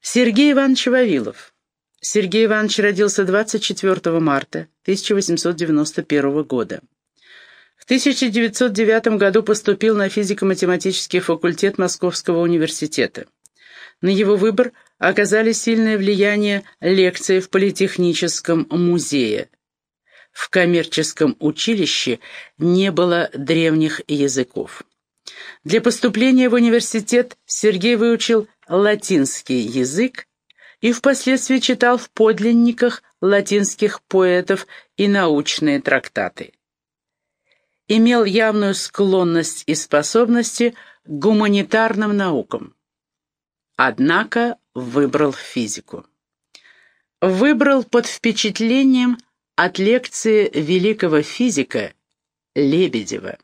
Сергей Иванович Вавилов. Сергей Иванович родился 24 марта 1891 года. В 1909 году поступил на физико-математический факультет Московского университета. На его выбор оказали сильное влияние лекции в Политехническом музее. В коммерческом училище не было древних языков. Для поступления в университет Сергей выучил латинский язык и впоследствии читал в подлинниках латинских поэтов и научные трактаты. Имел явную склонность и способности к гуманитарным наукам. Однако выбрал физику. Выбрал под впечатлением от лекции великого физика Лебедева.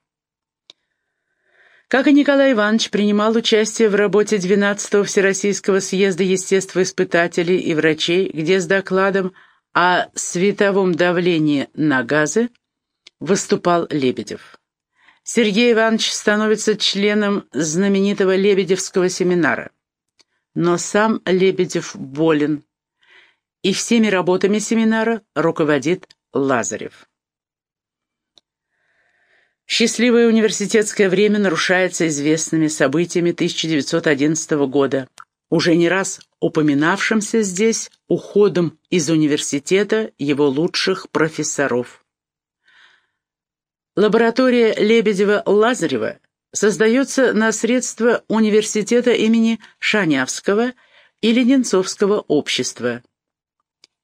Как и Николай Иванович принимал участие в работе 12-го Всероссийского съезда естествоиспытателей и врачей, где с докладом о световом давлении на газы выступал Лебедев. Сергей Иванович становится членом знаменитого Лебедевского семинара. Но сам Лебедев болен, и всеми работами семинара руководит Лазарев. Счастливое университетское время нарушается известными событиями 1911 года, уже не раз упоминавшимся здесь уходом из университета его лучших профессоров. Лаборатория Лебедева-Лазарева создается на средства университета имени Шанявского и Ленинцовского общества.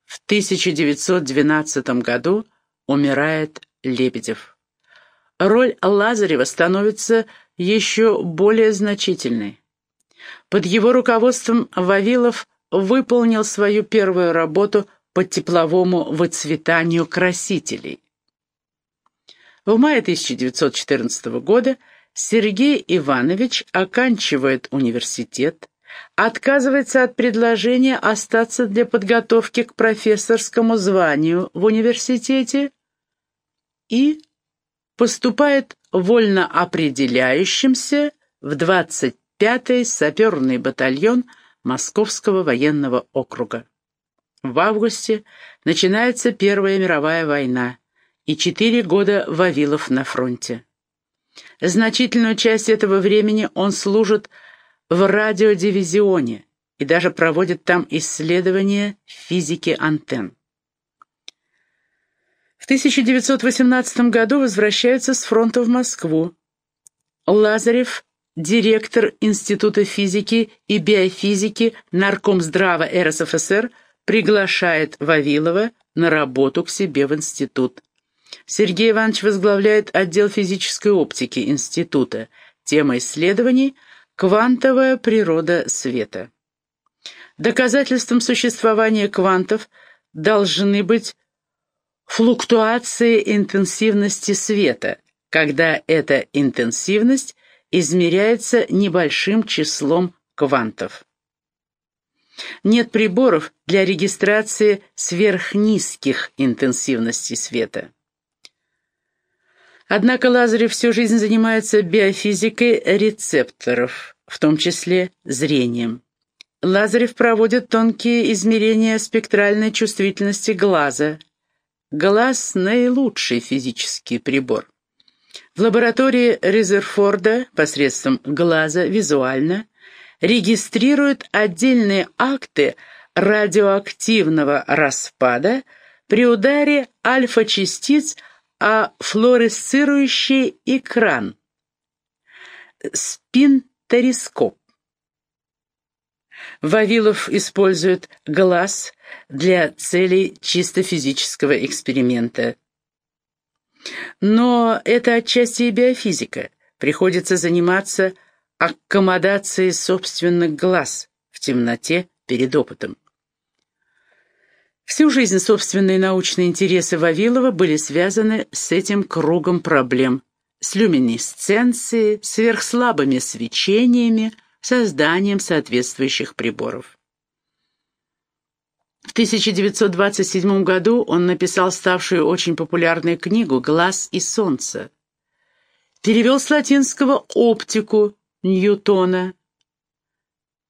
В 1912 году умирает Лебедев роль Лазарева становится еще более значительной. Под его руководством Вавилов выполнил свою первую работу по тепловому выцветанию красителей. В мае 1914 года Сергей Иванович оканчивает университет, отказывается от предложения остаться для подготовки к профессорскому званию в университете и поступает вольно определяющимся в 25-й саперный батальон Московского военного округа. В августе начинается Первая мировая война, и четыре года Вавилов на фронте. Значительную часть этого времени он служит в радиодивизионе и даже проводит там исследования физики антенн. В 1918 году возвращается с фронта в Москву. Лазарев, директор Института физики и биофизики Наркомздрава РСФСР, приглашает Вавилова на работу к себе в институт. Сергей Иванович возглавляет отдел физической оптики института. Тема исследований – квантовая природа света. Доказательством существования квантов должны быть флуктуации интенсивности света, когда эта интенсивность измеряется небольшим числом квантов. Нет приборов для регистрации сверхнизких интенсивностей света. Однако Лазарев всю жизнь занимается биофизикой рецепторов, в том числе зрением. Лазарев проводит тонкие измерения спектральной чувствительности глаза, Глаз – наилучший физический прибор. В лаборатории Резерфорда посредством глаза визуально регистрируют отдельные акты радиоактивного распада при ударе альфа-частиц о флуоресцирующий экран – спинторископ. Вавилов использует глаз для целей чисто физического эксперимента. Но это отчасти и биофизика. Приходится заниматься аккомодацией собственных глаз в темноте перед опытом. Всю жизнь собственные научные интересы Вавилова были связаны с этим кругом проблем, с люминесценцией, сверхслабыми свечениями, созданием соответствующих приборов. В 1927 году он написал ставшую очень популярную книгу «Глаз и солнце». Перевел с латинского оптику Ньютона.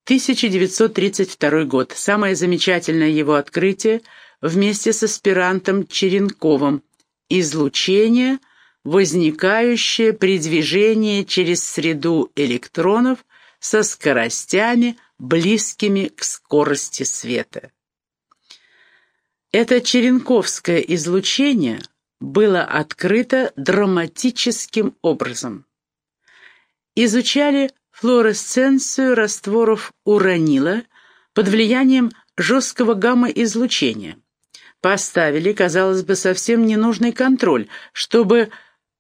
1932 год. Самое замечательное его открытие вместе с аспирантом Черенковым. Излучение, возникающее при движении через среду электронов со скоростями, близкими к скорости света. Это черенковское излучение было открыто драматическим образом. Изучали флуоресценцию растворов уранила под влиянием жесткого гамма-излучения. Поставили, казалось бы, совсем ненужный контроль, чтобы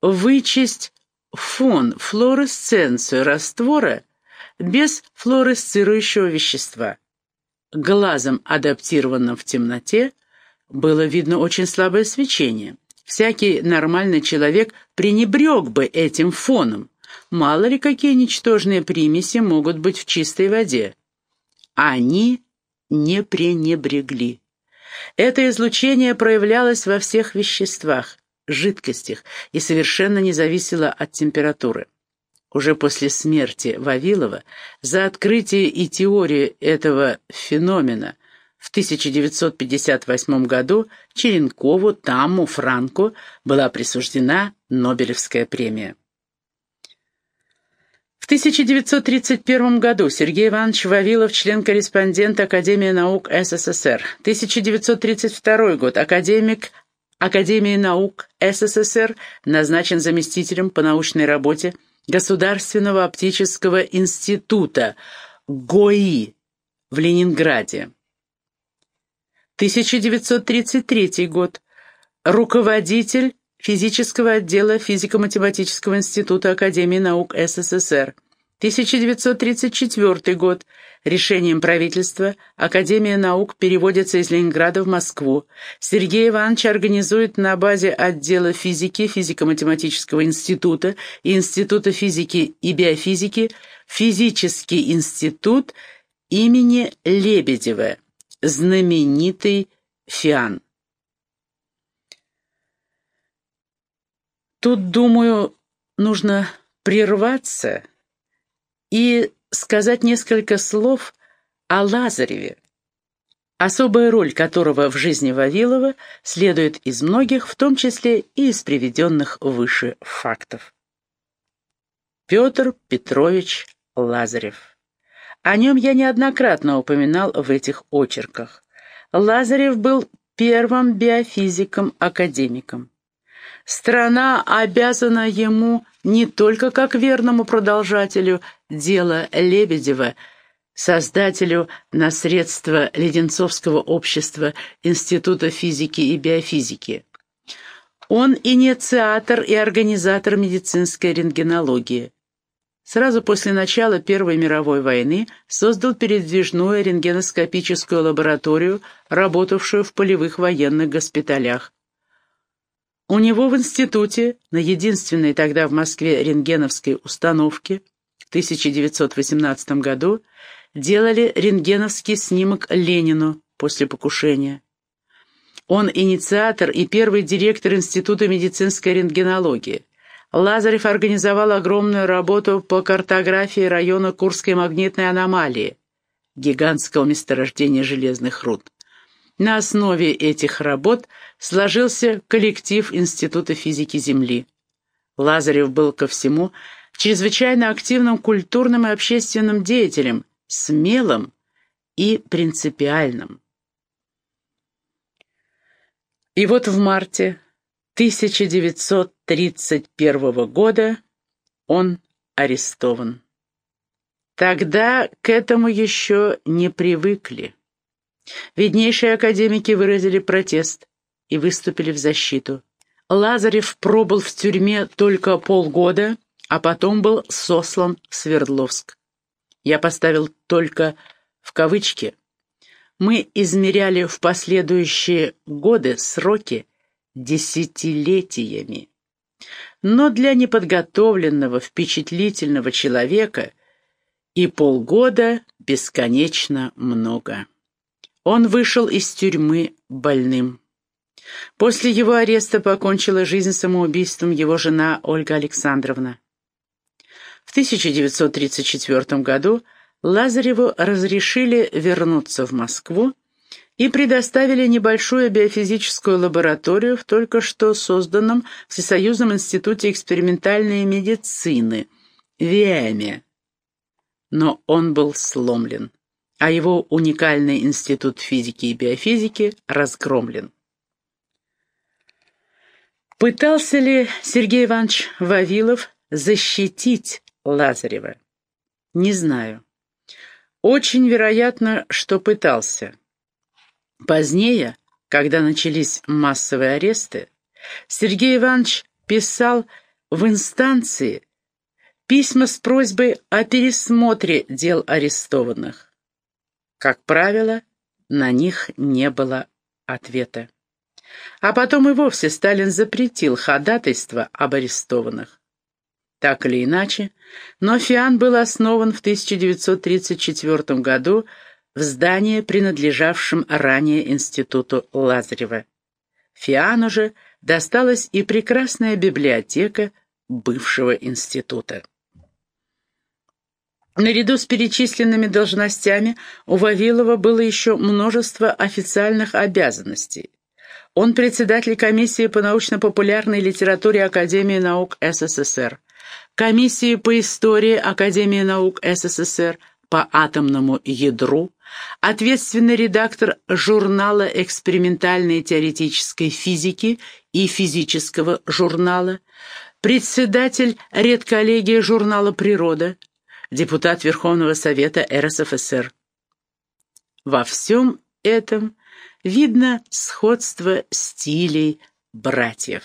вычесть фон, флуоресценцию раствора без флуоресцирующего вещества. Глазом, адаптированным в темноте, было видно очень слабое свечение. Всякий нормальный человек пренебрег бы этим фоном. Мало ли какие ничтожные примеси могут быть в чистой воде. Они не пренебрегли. Это излучение проявлялось во всех веществах, жидкостях и совершенно не зависело от температуры. Уже после смерти Вавилова за открытие и теорию этого феномена в 1958 году Черенкову, Тамму, Франку была присуждена Нобелевская премия. В 1931 году Сергей Иванович Вавилов, член-корреспондент Академии наук СССР. 1932 год. Академик Академии наук СССР назначен заместителем по научной работе Государственного оптического института ГОИ в Ленинграде. 1933 год. Руководитель физического отдела Физико-математического института Академии наук СССР. 1934 год. Решением правительства Академия наук переводится из Ленинграда в Москву. Сергей Иванович организует на базе отдела физики Физико-математического института и Института физики и биофизики Физический институт имени Лебедева знаменитый Фиан. Тут, думаю, нужно прерваться и сказать несколько слов о Лазареве, особая роль которого в жизни Вавилова следует из многих, в том числе и из приведенных выше фактов. Петр Петрович Лазарев о нем я неоднократно упоминал в этих очерках. Лазарев был первым биофизиком-академиком. Страна обязана ему не только как верному продолжателю дела Лебедева, создателю на средства Леденцовского общества Института физики и биофизики. Он инициатор и организатор медицинской рентгенологии сразу после начала Первой мировой войны создал передвижную рентгеноскопическую лабораторию, работавшую в полевых военных госпиталях. У него в институте, на единственной тогда в Москве рентгеновской установке, в 1918 году делали рентгеновский снимок Ленину после покушения. Он инициатор и первый директор Института медицинской рентгенологии. Лазарев организовал огромную работу по картографии района Курской магнитной аномалии, гигантского месторождения железных руд. На основе этих работ сложился коллектив Института физики Земли. Лазарев был ко всему чрезвычайно активным культурным и общественным деятелем, смелым и принципиальным. И вот в марте 1931 года он арестован. Тогда к этому еще не привыкли. Виднейшие академики выразили протест и выступили в защиту. Лазарев пробыл в тюрьме только полгода, а потом был сослан в Свердловск. Я поставил только в кавычки. Мы измеряли в последующие годы сроки, десятилетиями. Но для неподготовленного, впечатлительного человека и полгода бесконечно много. Он вышел из тюрьмы больным. После его ареста покончила жизнь самоубийством его жена Ольга Александровна. В 1934 году Лазареву разрешили вернуться в Москву и предоставили небольшую биофизическую лабораторию в только что созданном Всесоюзном институте экспериментальной медицины, ВИЭМе. Но он был сломлен, а его уникальный институт физики и биофизики разгромлен. Пытался ли Сергей Иванович Вавилов защитить Лазарева? Не знаю. Очень вероятно, что пытался. Позднее, когда начались массовые аресты, Сергей Иванович писал в инстанции письма с просьбой о пересмотре дел арестованных. Как правило, на них не было ответа. А потом и вовсе Сталин запретил ходатайство об арестованных. Так или иначе, но ФИАН был основан в 1934 году в здании, принадлежавшем ранее Институту Лазарева. ФИАНу же досталась и прекрасная библиотека бывшего института. Наряду с перечисленными должностями у Вавилова было еще множество официальных обязанностей. Он председатель комиссии по научно-популярной литературе Академии наук СССР, комиссии по истории Академии наук СССР, по атомному ядру, ответственный редактор журнала экспериментальной теоретической физики и физического журнала, председатель редколлегии журнала «Природа», депутат Верховного Совета РСФСР. Во всем этом видно сходство стилей братьев.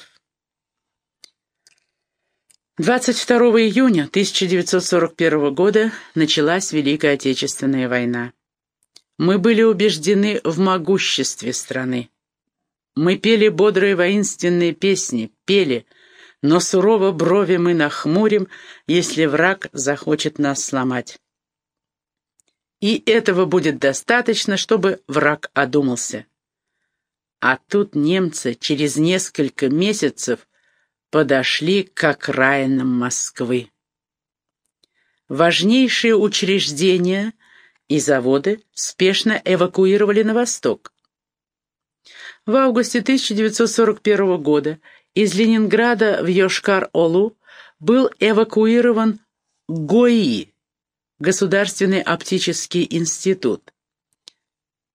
22 июня 1941 года началась Великая Отечественная война. Мы были убеждены в могуществе страны. Мы пели бодрые воинственные песни, пели, но сурово брови мы нахмурим, если враг захочет нас сломать. И этого будет достаточно, чтобы враг одумался. А тут немцы через несколько месяцев подошли к окраинам Москвы. Важнейшие учреждения и заводы спешно эвакуировали на восток. В августе 1941 года из Ленинграда в Йошкар-Олу был эвакуирован ГОИ, Государственный оптический институт,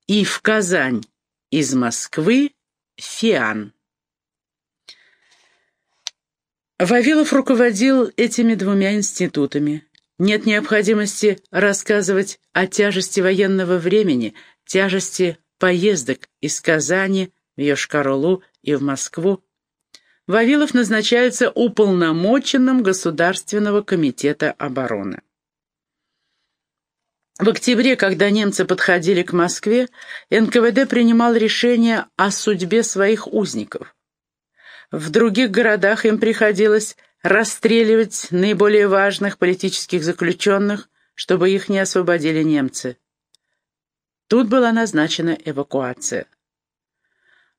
и в Казань из Москвы ФИАН. Вавилов руководил этими двумя институтами. Нет необходимости рассказывать о тяжести военного времени, тяжести поездок из Казани в Йошкар-Олу и в Москву. Вавилов назначается уполномоченным Государственного комитета обороны. В октябре, когда немцы подходили к Москве, НКВД принимал решение о судьбе своих узников. В других городах им приходилось расстреливать наиболее важных политических заключенных, чтобы их не освободили немцы. Тут была назначена эвакуация.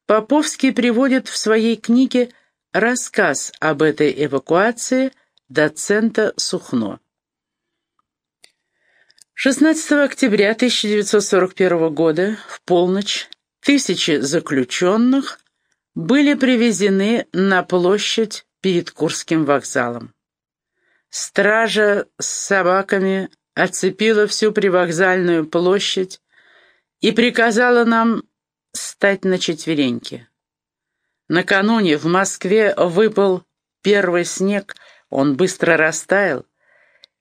Поповский приводит в своей книге рассказ об этой эвакуации доцента Сухно. 16 октября 1941 года в полночь тысячи заключенных были привезены на площадь перед Курским вокзалом. Стража с собаками оцепила всю привокзальную площадь и приказала нам стать на четвереньки. Накануне в Москве выпал первый снег, он быстро растаял,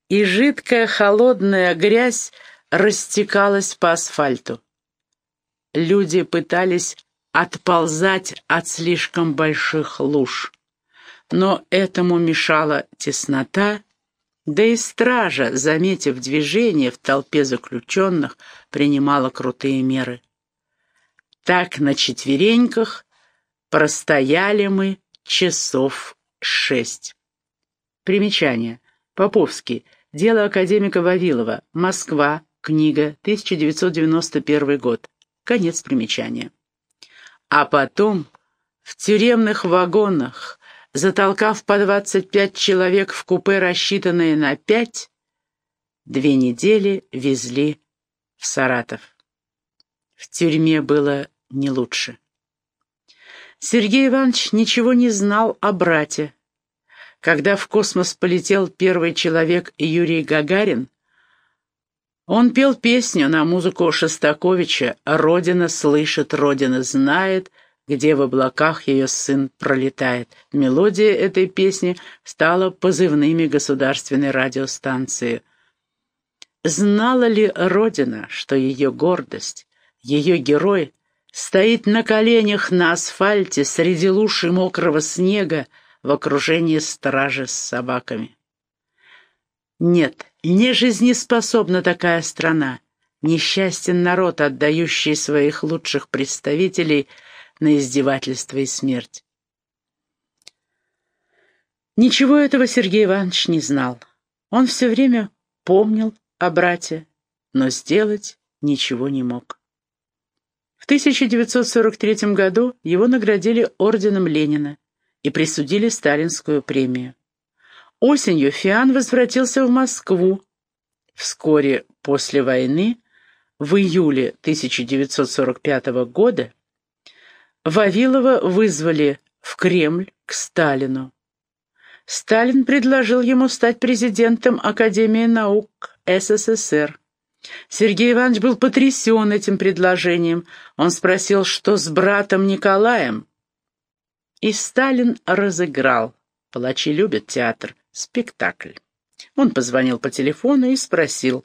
и жидкая холодная грязь растекалась по асфальту. Люди пытались отползать от слишком больших луж. Но этому мешала теснота, да и стража, заметив движение в толпе заключенных, принимала крутые меры. Так на четвереньках простояли мы часов шесть. Примечание. Поповский. Дело академика Вавилова. Москва. Книга. 1991 год. Конец примечания. А потом в тюремных вагонах, затолкав по 25 человек в купе, рассчитанное на пять, Две недели везли в Саратов. В тюрьме было не лучше. Сергей Иванович ничего не знал о брате. Когда в космос полетел первый человек Юрий Гагарин, он пел песню на музыку Шостаковича «Родина слышит, Родина знает», где в облаках ее сын пролетает. Мелодия этой песни стала позывными государственной радиостанции. Знала ли Родина, что ее гордость, ее герой стоит на коленях на асфальте среди луж и мокрого снега в окружении стражи с собаками? Нет, не жизнеспособна такая страна. Несчастен народ, отдающий своих лучших представителей – на издевательство и смерть. Ничего этого Сергей Иванович не знал. Он все время помнил о брате, но сделать ничего не мог. В 1943 году его наградили орденом Ленина и присудили сталинскую премию. Осенью Фиан возвратился в Москву. Вскоре после войны, в июле 1945 года, Вавилова вызвали в Кремль к Сталину. Сталин предложил ему стать президентом Академии наук СССР. Сергей Иванович был потрясен этим предложением. Он спросил, что с братом Николаем. И Сталин разыграл. Палачи любят театр. Спектакль. Он позвонил по телефону и спросил,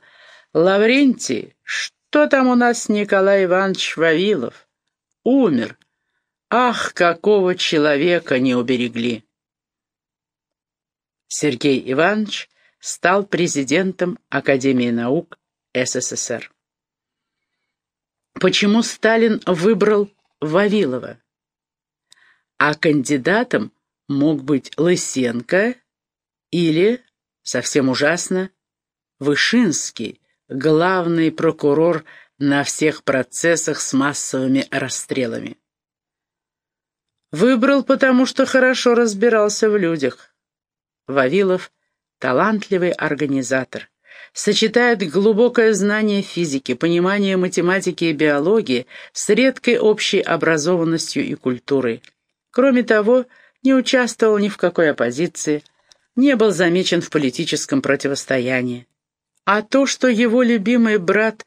«Лаврентий, что там у нас Николай Иванович Вавилов?» «Умер. Ах, какого человека не уберегли! Сергей Иванович стал президентом Академии наук СССР. Почему Сталин выбрал Вавилова? А кандидатом мог быть Лысенко или, совсем ужасно, Вышинский, главный прокурор на всех процессах с массовыми расстрелами. Выбрал, потому что хорошо разбирался в людях. Вавилов — талантливый организатор. Сочетает глубокое знание физики, понимание математики и биологии с редкой общей образованностью и культурой. Кроме того, не участвовал ни в какой оппозиции, не был замечен в политическом противостоянии. А то, что его любимый брат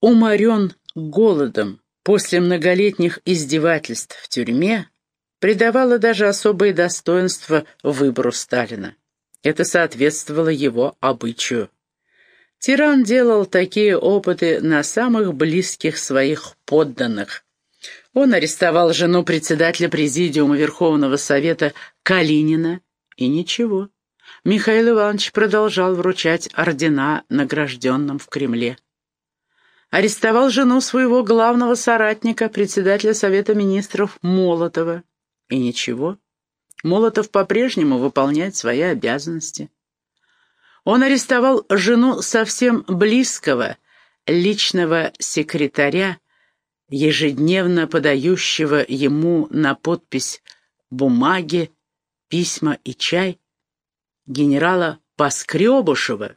уморен голодом, после многолетних издевательств в тюрьме придавало даже особое достоинство выбору Сталина. Это соответствовало его обычаю. Тиран делал такие опыты на самых близких своих подданных. Он арестовал жену председателя Президиума Верховного Совета Калинина, и ничего. Михаил Иванович продолжал вручать ордена награжденным в Кремле арестовал жену своего главного соратника, председателя Совета Министров Молотова. И ничего, Молотов по-прежнему выполняет свои обязанности. Он арестовал жену совсем близкого, личного секретаря, ежедневно подающего ему на подпись бумаги, письма и чай, генерала Поскребышева.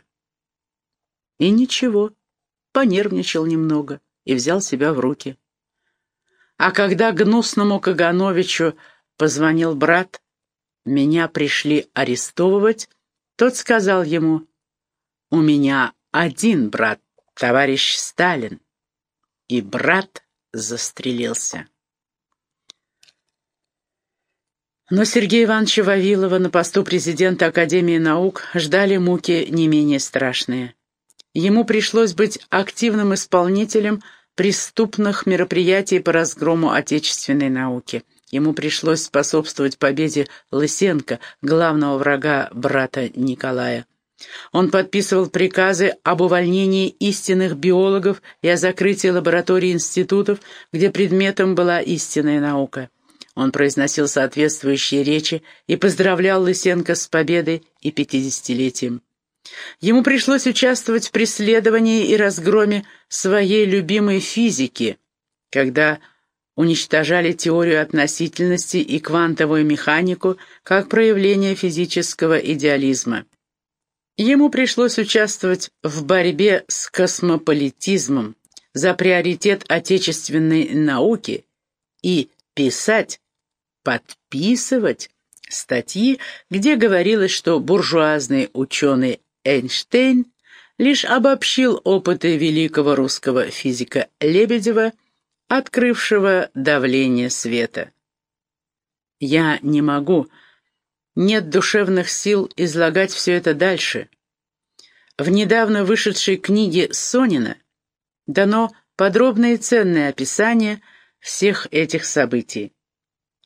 И ничего понервничал немного и взял себя в руки. А когда гнусному Кагановичу позвонил брат, меня пришли арестовывать, тот сказал ему, «У меня один брат, товарищ Сталин». И брат застрелился. Но Сергея Ивановича Вавилова на посту президента Академии наук ждали муки не менее страшные. Ему пришлось быть активным исполнителем преступных мероприятий по разгрому отечественной науки. Ему пришлось способствовать победе Лысенко, главного врага брата Николая. Он подписывал приказы об увольнении истинных биологов и о закрытии лабораторий институтов, где предметом была истинная наука. Он произносил соответствующие речи и поздравлял Лысенко с победой и пятидесятилетием. Ему пришлось участвовать в преследовании и разгроме своей любимой физики, когда уничтожали теорию относительности и квантовую механику как проявление физического идеализма. Ему пришлось участвовать в борьбе с космополитизмом за приоритет отечественной науки и писать, подписывать статьи, где говорилось, что буржуазный ученый Эйнштейн лишь обобщил опыты великого русского физика Лебедева, открывшего давление света. Я не могу, нет душевных сил излагать все это дальше. В недавно вышедшей книге Сонина дано подробное и ценное описание всех этих событий.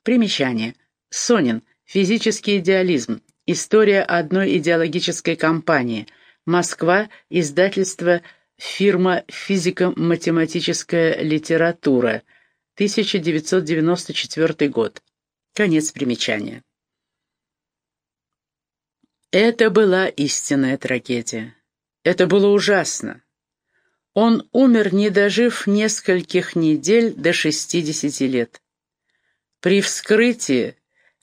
Примечание. Сонин. Физический идеализм. История одной идеологической кампании. Москва. Издательство Фирма «Физико-математическая литература», 1994 год. Конец примечания. Это была истинная трагедия. Это было ужасно. Он умер, не дожив нескольких недель до 60 лет. При вскрытии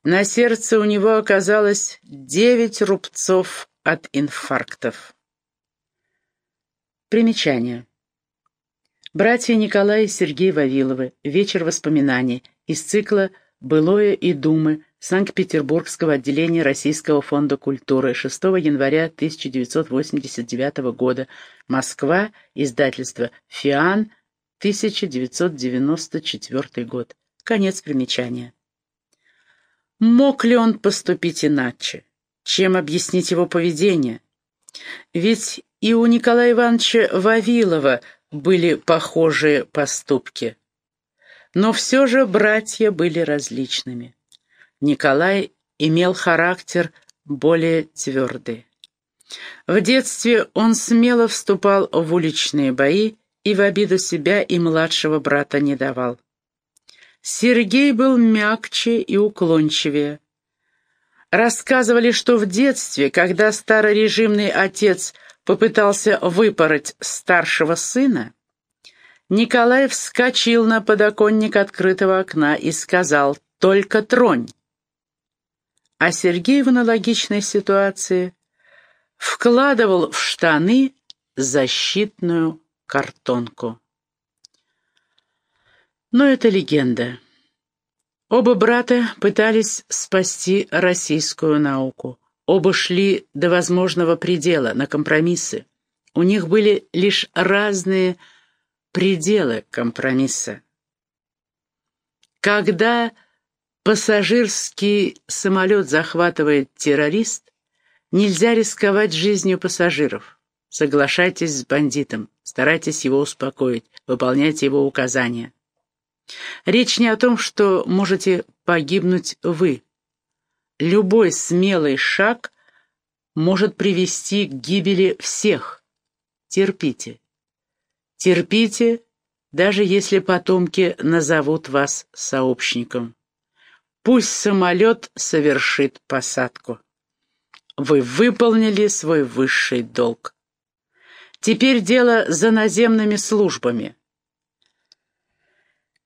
на сердце у него оказалось девять рубцов от инфарктов. Примечание. Братья Николай и Сергей Вавиловы. Вечер воспоминаний. Из цикла «Былое и думы» Санкт-Петербургского отделения Российского фонда культуры 6 января 1989 года. Москва. Издательство «Фиан», 1994 год. Конец примечания. Мог ли он поступить иначе? Чем объяснить его поведение? Ведь и у Николая Ивановича Вавилова были похожие поступки. Но все же братья были различными. Николай имел характер более твердый. В детстве он смело вступал в уличные бои и в обиду себя и младшего брата не давал. Сергей был мягче и уклончивее. Рассказывали, что в детстве, когда старорежимный отец попытался выпороть старшего сына, Николай вскочил на подоконник открытого окна и сказал «Только тронь!». А Сергей в аналогичной ситуации вкладывал в штаны защитную картонку. Но это легенда. Оба брата пытались спасти российскую науку. Оба шли до возможного предела, на компромиссы. У них были лишь разные пределы компромисса. Когда пассажирский самолет захватывает террорист, нельзя рисковать жизнью пассажиров. Соглашайтесь с бандитом, старайтесь его успокоить, выполняйте его указания. Речь не о том, что можете погибнуть вы. Любой смелый шаг может привести к гибели всех. Терпите. Терпите, даже если потомки назовут вас сообщником. Пусть самолет совершит посадку. Вы выполнили свой высший долг. Теперь дело за наземными службами.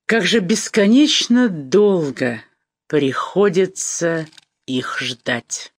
Как же бесконечно долго приходится их ждать.